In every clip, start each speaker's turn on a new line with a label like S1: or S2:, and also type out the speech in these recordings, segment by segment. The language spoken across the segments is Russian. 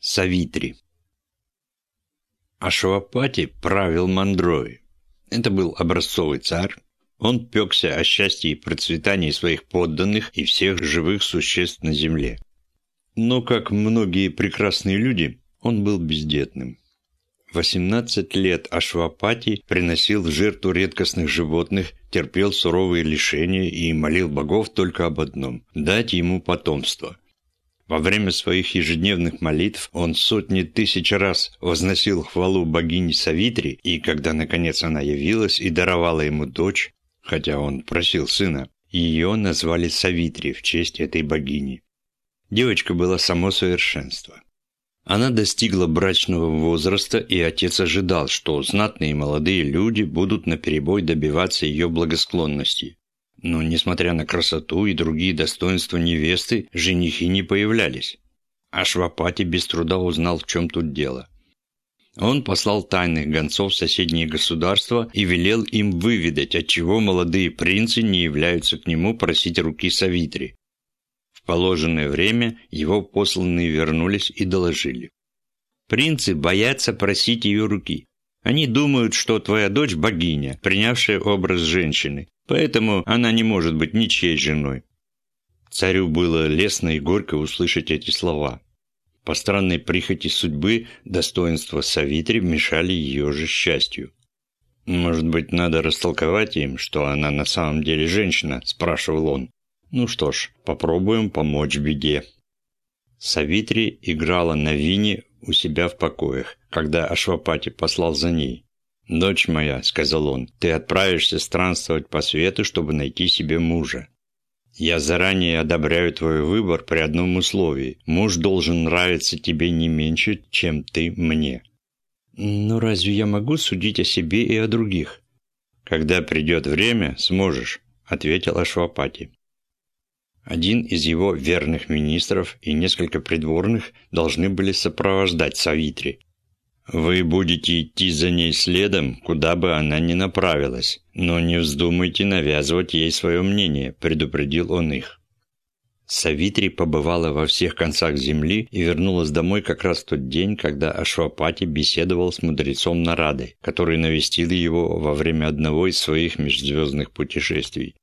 S1: Савитри. Ашвапати правил Мандрой. Это был образцовый царь. Он пекся о счастье и процветании своих подданных и всех живых существ на земле. Но, как многие прекрасные люди, он был бездетным. 18 лет Ашвапати приносил в жертву редкостных животных, терпел суровые лишения и молил богов только об одном – дать ему потомство – во время своих ежедневных молитв он сотни тысяч раз возносил хвалу богине Савитри, и когда, наконец, она явилась и даровала ему дочь, хотя он просил сына, ее назвали Савитри в честь этой богини. Девочка была само совершенство. Она достигла брачного возраста, и отец ожидал, что знатные молодые люди будут наперебой добиваться ее благосклонности. Но, несмотря на красоту и другие достоинства невесты, женихи не появлялись. А Швапати без труда узнал, в чем тут дело. Он послал тайных гонцов в соседние государства и велел им выведать, отчего молодые принцы не являются к нему просить руки Савитри. В положенное время его посланные вернулись и доложили. Принцы боятся просить ее руки. Они думают, что твоя дочь богиня, принявшая образ женщины, Поэтому она не может быть ничьей женой. Царю было лестно и горько услышать эти слова. По странной прихоти судьбы достоинства Савитри мешали ее же счастью. «Может быть, надо растолковать им, что она на самом деле женщина?» – спрашивал он. «Ну что ж, попробуем помочь беде». Савитри играла на вине у себя в покоях, когда Ашвапати послал за ней. «Дочь моя», — сказал он, — «ты отправишься странствовать по свету, чтобы найти себе мужа. Я заранее одобряю твой выбор при одном условии. Муж должен нравиться тебе не меньше, чем ты мне». «Но разве я могу судить о себе и о других?» «Когда придет время, сможешь», — ответил Ашвапати. Один из его верных министров и несколько придворных должны были сопровождать Савитри, вы будете идти за ней следом, куда бы она ни направилась, но не вздумайте навязывать ей свое мнение», – предупредил он их. Савитри побывала во всех концах земли и вернулась домой как раз в тот день, когда Ашвапати беседовал с мудрецом Нарадой, который навестил его во время одного из своих межзвездных путешествий.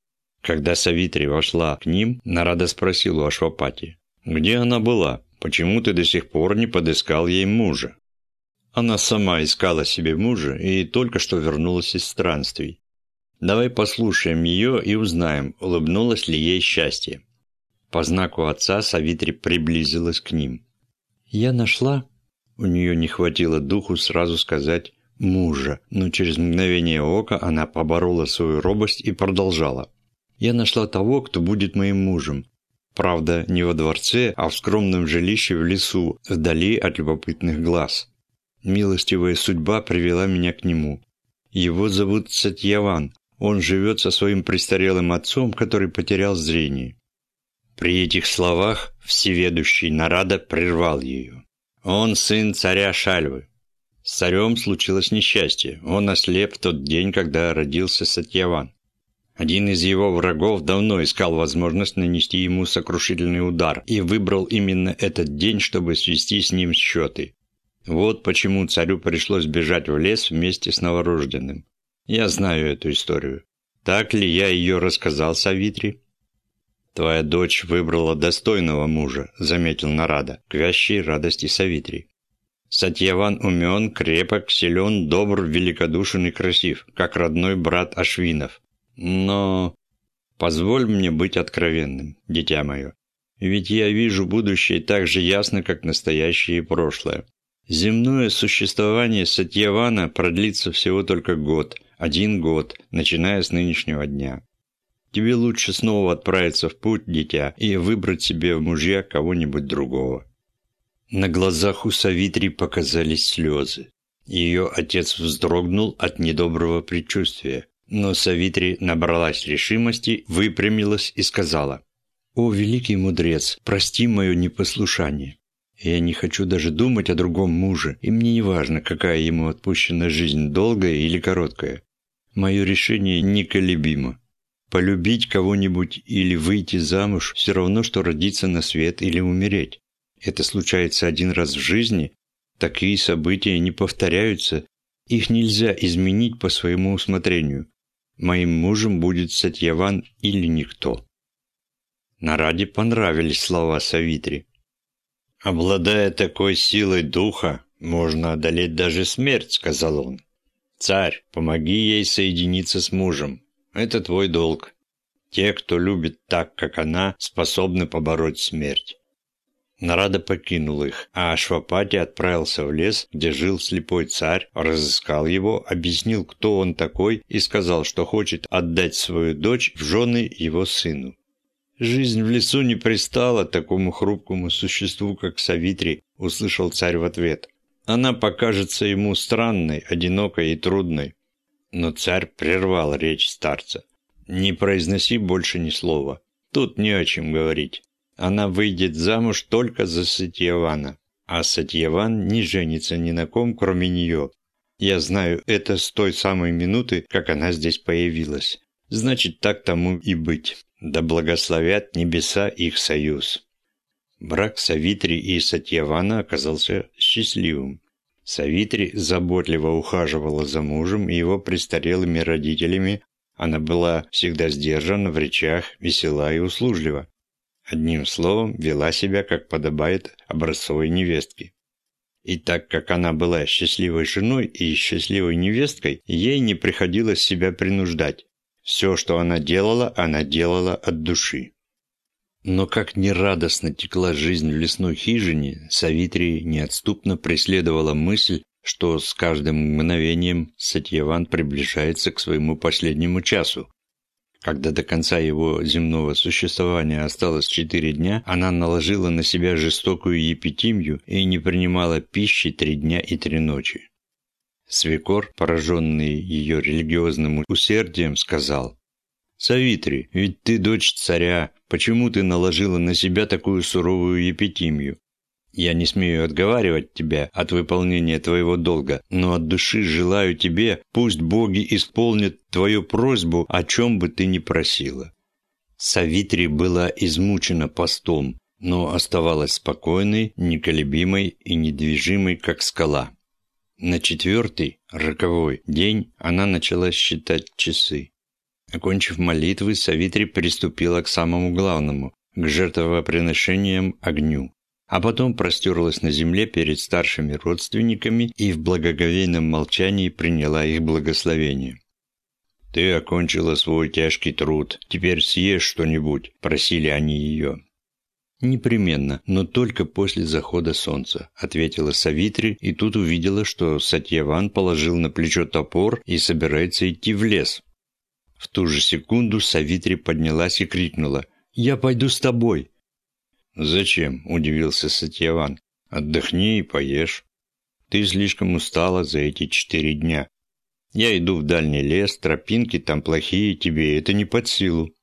S1: Когда Савитри вошла к ним, Нарада спросил у Ашвапати, «Где она была? Почему ты до сих пор не подыскал ей мужа?» Она сама искала себе мужа и только что вернулась из странствий. Давай послушаем ее и узнаем, улыбнулось ли ей счастье. По знаку отца Савитри приблизилась к ним. «Я нашла...» У нее не хватило духу сразу сказать «мужа», но через мгновение ока она поборола свою робость и продолжала. «Я нашла того, кто будет моим мужем. Правда, не во дворце, а в скромном жилище в лесу, вдали от любопытных глаз. Милостивая судьба привела меня к нему. Его зовут Сатьяван. Он живет со своим престарелым отцом, который потерял зрение. При этих словах всеведущий Нарада прервал ее. Он сын царя Шальвы. С царем случилось несчастье. Он ослеп в тот день, когда родился Сатьяван. Один из его врагов давно искал возможность нанести ему сокрушительный удар и выбрал именно этот день, чтобы свести с ним счеты. Вот почему царю пришлось бежать в лес вместе с новорожденным. Я знаю эту историю. Так ли я ее рассказал Савитри? Твоя дочь выбрала достойного мужа, заметил Нарада, к вящей радости Савитри. Сатьяван умен, крепок, силен, добр, великодушен и красив, как родной брат Ашвинов. Но... Позволь мне быть откровенным, дитя мое. Ведь я вижу будущее так же ясно, как настоящее и прошлое. Земное существование Сатьявана продлится всего только год, один год, начиная с нынешнего дня. Тебе лучше снова отправиться в путь, дитя, и выбрать себе в мужья кого-нибудь другого». На глазах у Савитри показались слезы. Ее отец вздрогнул от недоброго предчувствия, но Савитри набралась решимости, выпрямилась и сказала, «О, великий мудрец, прости мое непослушание. Я не хочу даже думать о другом муже, и мне не важно, какая ему отпущена жизнь, долгая или короткая. Мое решение неколебимо. Полюбить кого-нибудь или выйти замуж – все равно, что родиться на свет или умереть. Это случается один раз в жизни. Такие события не повторяются. Их нельзя изменить по своему усмотрению. Моим мужем будет Сатьяван или никто. Нараде понравились слова Савитри. «Обладая такой силой духа, можно одолеть даже смерть», — сказал он. «Царь, помоги ей соединиться с мужем. Это твой долг. Те, кто любит так, как она, способны побороть смерть». Нарада покинул их, а Ашвапати отправился в лес, где жил слепой царь, разыскал его, объяснил, кто он такой, и сказал, что хочет отдать свою дочь в жены его сыну. «Жизнь в лесу не пристала такому хрупкому существу, как Савитри», – услышал царь в ответ. «Она покажется ему странной, одинокой и трудной». Но царь прервал речь старца. «Не произноси больше ни слова. Тут не о чем говорить. Она выйдет замуж только за Сатьявана, а Сатьяван не женится ни на ком, кроме нее. Я знаю это с той самой минуты, как она здесь появилась. Значит, так тому и быть. Да благословят небеса их союз. Брак Савитри и Сатьявана оказался счастливым. Савитри заботливо ухаживала за мужем и его престарелыми родителями. Она была всегда сдержана в речах, весела и услужлива. Одним словом, вела себя, как подобает образцовой невестке. И так как она была счастливой женой и счастливой невесткой, ей не приходилось себя принуждать. Все, что она делала, она делала от души. Но как нерадостно текла жизнь в лесной хижине, Савитри неотступно преследовала мысль, что с каждым мгновением Сатьяван приближается к своему последнему часу. Когда до конца его земного существования осталось четыре дня, она наложила на себя жестокую епитимию и не принимала пищи три дня и три ночи. Свекор, пораженный ее религиозным усердием, сказал, «Савитри, ведь ты дочь царя, почему ты наложила на себя такую суровую епитимию? Я не смею отговаривать тебя от выполнения твоего долга, но от души желаю тебе, пусть боги исполнят твою просьбу, о чем бы ты ни просила». Савитри была измучена постом, но оставалась спокойной, неколебимой и недвижимой, как скала. На четвертый, роковой день она начала считать часы. Окончив молитвы, Савитри приступила к самому главному, к жертвоприношениям огню. А потом простерлась на земле перед старшими родственниками и в благоговейном молчании приняла их благословение. «Ты окончила свой тяжкий труд, теперь съешь что-нибудь», – просили они ее. «Непременно, но только после захода солнца», – ответила Савитри, и тут увидела, что Сатьяван положил на плечо топор и собирается идти в лес. В ту же секунду Савитри поднялась и крикнула «Я пойду с тобой!» «Зачем?» – удивился Сатьяван. «Отдохни и поешь. Ты слишком устала за эти четыре дня. Я иду в дальний лес, тропинки там плохие, тебе это не под силу.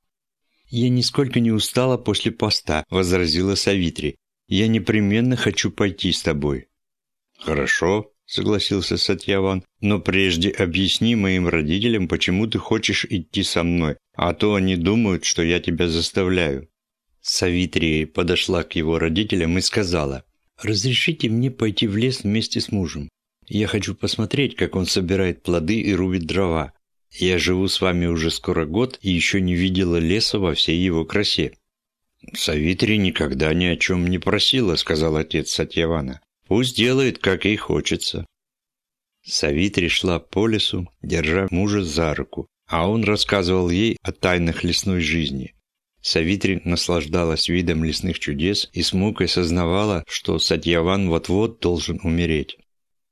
S1: «Я нисколько не устала после поста», – возразила Савитри. «Я непременно хочу пойти с тобой». «Хорошо», – согласился Сатьяван, «но прежде объясни моим родителям, почему ты хочешь идти со мной, а то они думают, что я тебя заставляю». Савитри подошла к его родителям и сказала, «Разрешите мне пойти в лес вместе с мужем. Я хочу посмотреть, как он собирает плоды и рубит дрова. Я живу с вами уже скоро год и еще не видела леса во всей его красе». «Савитри никогда ни о чем не просила», — сказал отец Сатьявана. «Пусть делает, как ей хочется». Савитри шла по лесу, держа мужа за руку, а он рассказывал ей о тайнах лесной жизни. Савитри наслаждалась видом лесных чудес и с мукой сознавала, что Сатьяван вот-вот должен умереть.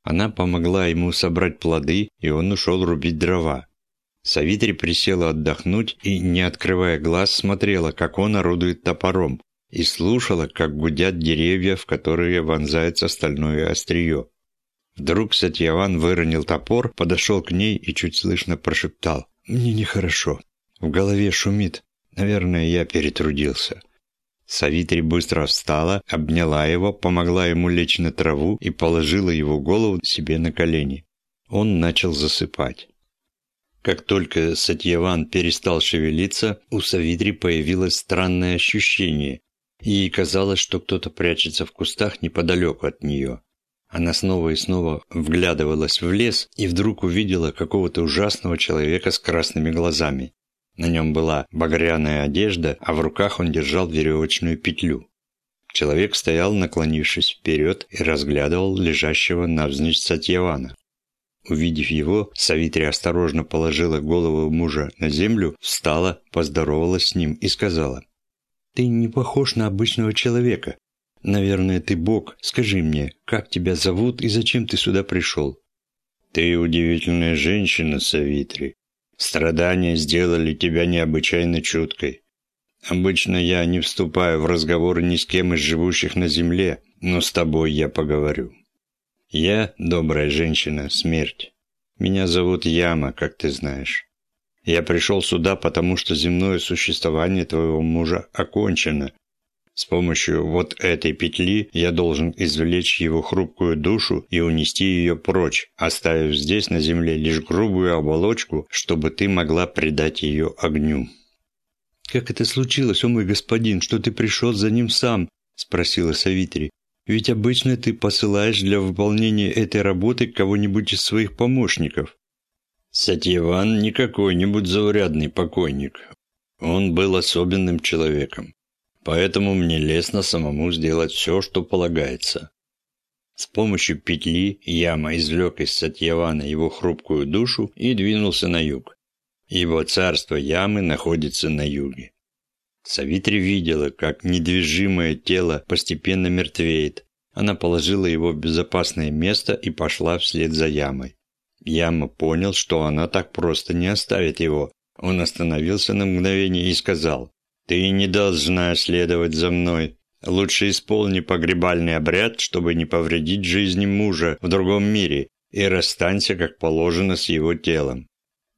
S1: Она помогла ему собрать плоды, и он ушел рубить дрова. Савитри присела отдохнуть и, не открывая глаз, смотрела, как он орудует топором, и слушала, как гудят деревья, в которые вонзается стальное острие. Вдруг Сатьяван выронил топор, подошел к ней и чуть слышно прошептал. «Мне нехорошо. В голове шумит. Наверное, я перетрудился». Савитри быстро встала, обняла его, помогла ему лечь на траву и положила его голову себе на колени. Он начал засыпать. Как только Сатьяван перестал шевелиться, у Савитри появилось странное ощущение. ей казалось, что кто-то прячется в кустах неподалеку от нее. Она снова и снова вглядывалась в лес и вдруг увидела какого-то ужасного человека с красными глазами. На нем была багряная одежда, а в руках он держал веревочную петлю. Человек стоял, наклонившись вперед, и разглядывал лежащего навзничь Сатьявана. Увидев его, Савитри осторожно положила голову мужа на землю, встала, поздоровалась с ним и сказала, «Ты не похож на обычного человека. Наверное, ты Бог. Скажи мне, как тебя зовут и зачем ты сюда пришел?»
S2: «Ты удивительная женщина, Савитри. Страдания сделали тебя необычайно чуткой. Обычно я не вступаю в разговоры ни с кем из живущих на земле, но с тобой я поговорю. Я, добрая женщина, смерть. Меня зовут Яма, как ты знаешь. Я пришел сюда, потому что земное существование твоего мужа окончено. С помощью вот этой петли я должен извлечь его хрупкую душу и унести ее прочь, оставив здесь на земле лишь грубую оболочку, чтобы ты могла предать ее огню».
S1: «Как это случилось, о мой господин, что ты пришел за ним сам?» – спросила Савитри. «Ведь обычно ты посылаешь для выполнения этой работы кого-нибудь из своих помощников».
S2: Сатьеван не какой-нибудь заурядный покойник. Он был особенным человеком. Поэтому мне лестно самому сделать все, что полагается. С помощью петли Яма извлек из Сатьявана его хрупкую душу и двинулся на юг. Его царство Ямы находится на юге. Савитри видела, как недвижимое тело постепенно мертвеет. Она положила его в безопасное место и пошла вслед за Ямой. Яма понял, что она так просто не оставит его. Он остановился на мгновение и сказал, «Ты не должна следовать за мной. Лучше исполни погребальный обряд, чтобы не повредить жизни мужа в другом мире, и расстанься, как положено, с его телом».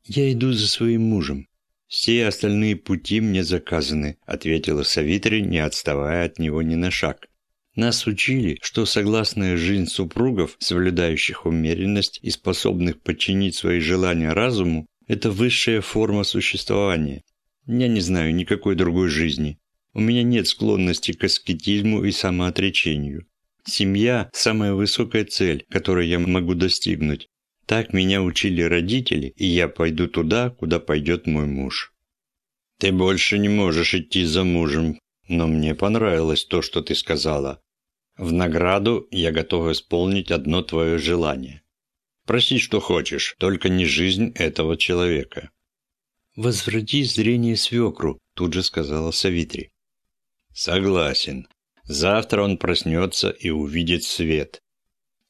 S1: «Я иду за своим мужем. Все остальные пути мне заказаны», — ответила Савитри, не отставая от него ни на шаг. Нас учили, что согласная жизнь супругов, соблюдающих умеренность и способных подчинить свои желания разуму, это высшая форма существования. Я не знаю никакой другой жизни. У меня нет склонности к аскетизму и самоотречению. Семья – самая высокая цель, которую я могу достигнуть. Так меня учили родители, и я пойду туда, куда пойдет мой муж.
S2: Ты больше не можешь идти за мужем, но мне понравилось то, что ты сказала. В награду я готов исполнить одно твое желание. Проси, что хочешь, только не жизнь этого человека».
S1: «Возврати зрение свекру», – тут же сказала Савитри.
S2: «Согласен. Завтра он проснется и увидит свет.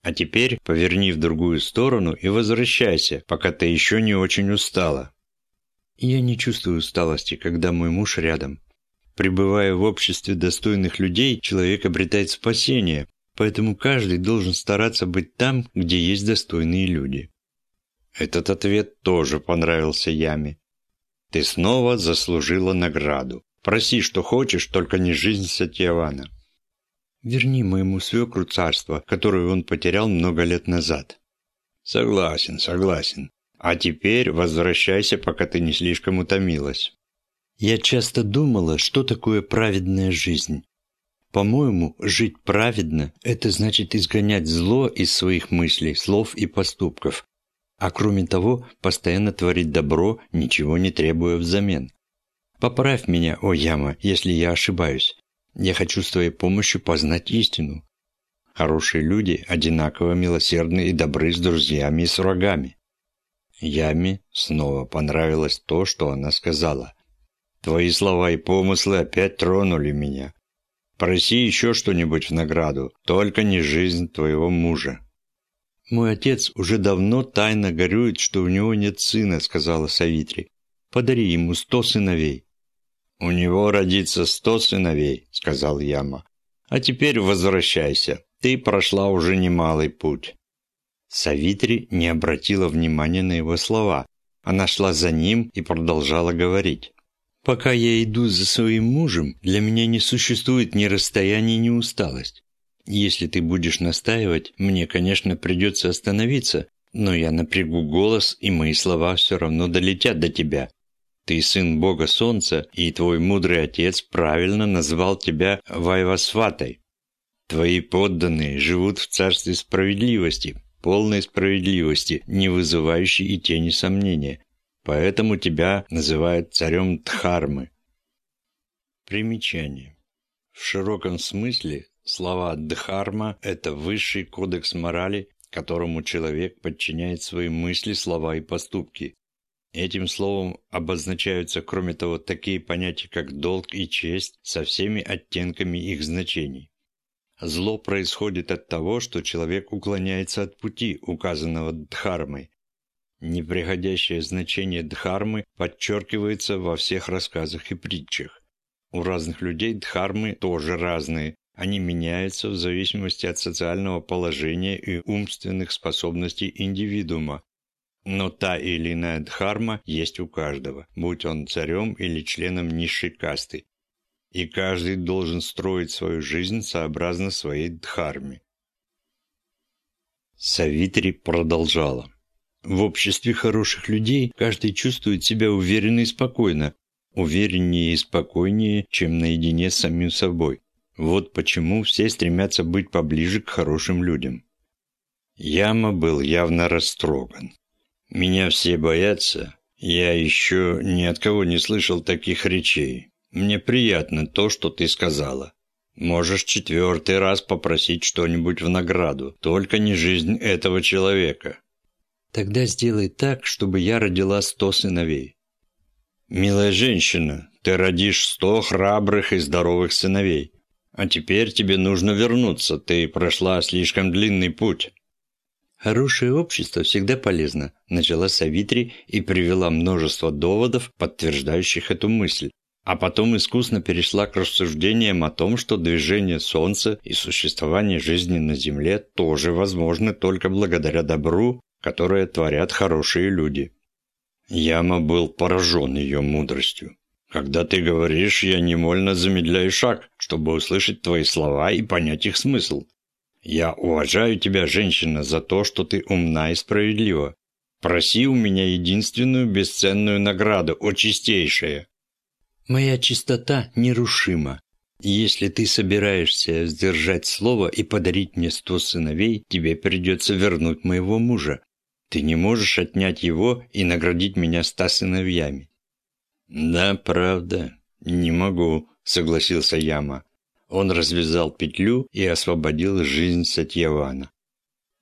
S2: А теперь поверни в другую сторону и возвращайся, пока ты еще не очень устала».
S1: «Я не чувствую усталости, когда мой муж рядом. Пребывая в обществе достойных людей, человек обретает спасение, поэтому каждый должен стараться быть там, где есть достойные люди.
S2: Этот ответ тоже понравился Яме. Ты снова заслужила награду. Проси, что хочешь, только не жизнь Сатьявана.
S1: Верни моему свекру царство, которое он потерял много лет назад.
S2: Согласен, согласен. А теперь возвращайся, пока ты не слишком утомилась.
S1: Я часто думала, что такое праведная жизнь. По-моему, жить праведно – это значит изгонять зло из своих мыслей, слов и поступков, а кроме того, постоянно творить добро, ничего не требуя взамен. Поправь меня, о Яма, если я ошибаюсь. Я хочу с твоей помощью познать истину. Хорошие люди одинаково милосердны и добры с друзьями и с врагами.
S2: Яме снова понравилось то, что она сказала. Твои слова и помыслы опять тронули меня. Проси еще что-нибудь в награду, только не жизнь твоего мужа».
S1: «Мой отец уже давно тайно горюет, что у него нет сына», — сказала Савитри. «Подари ему сто сыновей».
S2: «У него родится сто сыновей», — сказал Яма. «А теперь возвращайся. Ты прошла уже немалый путь».
S1: Савитри не обратила внимания на его слова. Она шла за ним и продолжала говорить. Пока я иду за своим мужем, для меня не существует ни расстояние, ни усталость. Если ты будешь настаивать, мне, конечно, придется остановиться, но я напрягу голос, и мои слова все равно долетят до тебя. Ты сын бога солнца, и твой мудрый отец правильно назвал тебя Вайвасватой. Твои подданные живут в царстве справедливости, полной справедливости, не вызывающей и тени сомнения. Поэтому тебя называют царем Дхармы. Примечание. В широком смысле слова «дхарма» – это высший кодекс морали, которому человек подчиняет свои мысли, слова и поступки. Этим словом обозначаются, кроме того, такие понятия, как долг и честь, со всеми оттенками их значений. Зло происходит от того, что человек уклоняется от пути, указанного Дхармой. Неприходящее значение Дхармы подчеркивается во всех рассказах и притчах. У разных людей Дхармы тоже разные, они меняются в зависимости от социального положения и умственных способностей индивидуума, но та или иная дхарма есть у каждого, будь он царем или членом низшей касты. И каждый должен строить свою жизнь сообразно своей дхарме. Савитри продолжала. В обществе хороших людей каждый чувствует себя уверенно и спокойно, увереннее и спокойнее, чем наедине с самим собой. Вот почему все стремятся быть поближе к хорошим людям. Яма был явно растроган. Меня все боятся. Я еще ни от кого не слышал таких речей. Мне приятно то, что ты сказала. Можешь четвертый раз попросить что-нибудь в награду, только не жизнь этого человека. Тогда сделай так, чтобы я родила сто сыновей. Милая женщина, ты родишь сто храбрых и здоровых сыновей. А теперь тебе нужно вернуться, ты прошла слишком длинный путь. «Хорошее общество всегда полезно», – начала Савитри и привела множество доводов, подтверждающих эту мысль. А потом искусно перешла к рассуждениям о том, что движение Солнца и существование жизни на Земле тоже возможны только благодаря добру, которое творят хорошие люди. Яма был поражен ее мудростью. «Когда ты говоришь, я немольно замедляю шаг, чтобы услышать твои слова и понять их смысл. Я уважаю тебя, женщина, за то, что ты умна и справедлива. Проси у меня единственную бесценную награду, о чистейшее. Моя чистота нерушима. Если ты собираешься сдержать слово и подарить мне сто сыновей, тебе придется вернуть моего мужа. Ты не можешь отнять его и наградить меня ста сыновьями. Да, правда, не могу, согласился Яма. Он развязал петлю и освободил жизнь Сатьявана.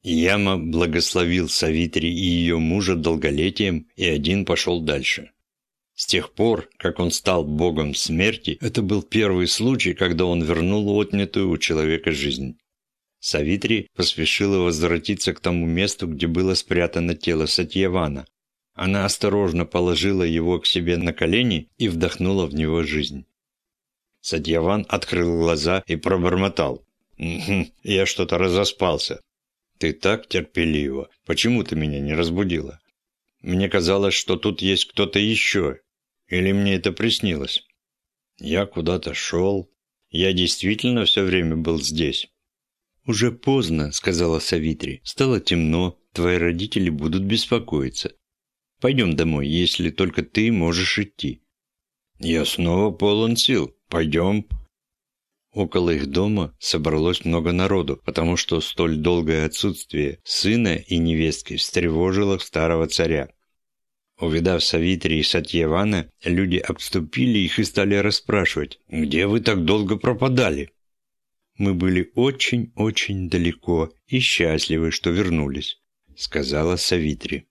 S1: Яма благословил Савитри и ее мужа долголетием, и один пошел дальше. С тех пор, как он стал богом смерти, это был первый случай, когда он вернул отнятую у человека жизнь. Савитри поспешила возвратиться к тому месту, где было спрятано тело Сатьявана. Она осторожно положила его к себе на колени и вдохнула в него жизнь. Садьяван открыл глаза и пробормотал. «Я что-то разоспался. Ты так терпеливо. Почему ты меня не разбудила? Мне казалось, что тут есть кто-то еще. Или мне это приснилось? Я куда-то шел. Я действительно все время был здесь». «Уже поздно», — сказала Савитри. «Стало темно. Твои родители будут беспокоиться. Пойдем домой, если только ты можешь идти». «Я снова полон сил. Пойдем». Около их дома собралось много народу, потому что столь долгое отсутствие сына и невестки встревожило старого царя. Увидав Савитри и Сатьевана, люди обступили их и стали расспрашивать, «Где вы так долго пропадали?» «Мы были очень-очень далеко и счастливы, что вернулись», — сказала Савитри.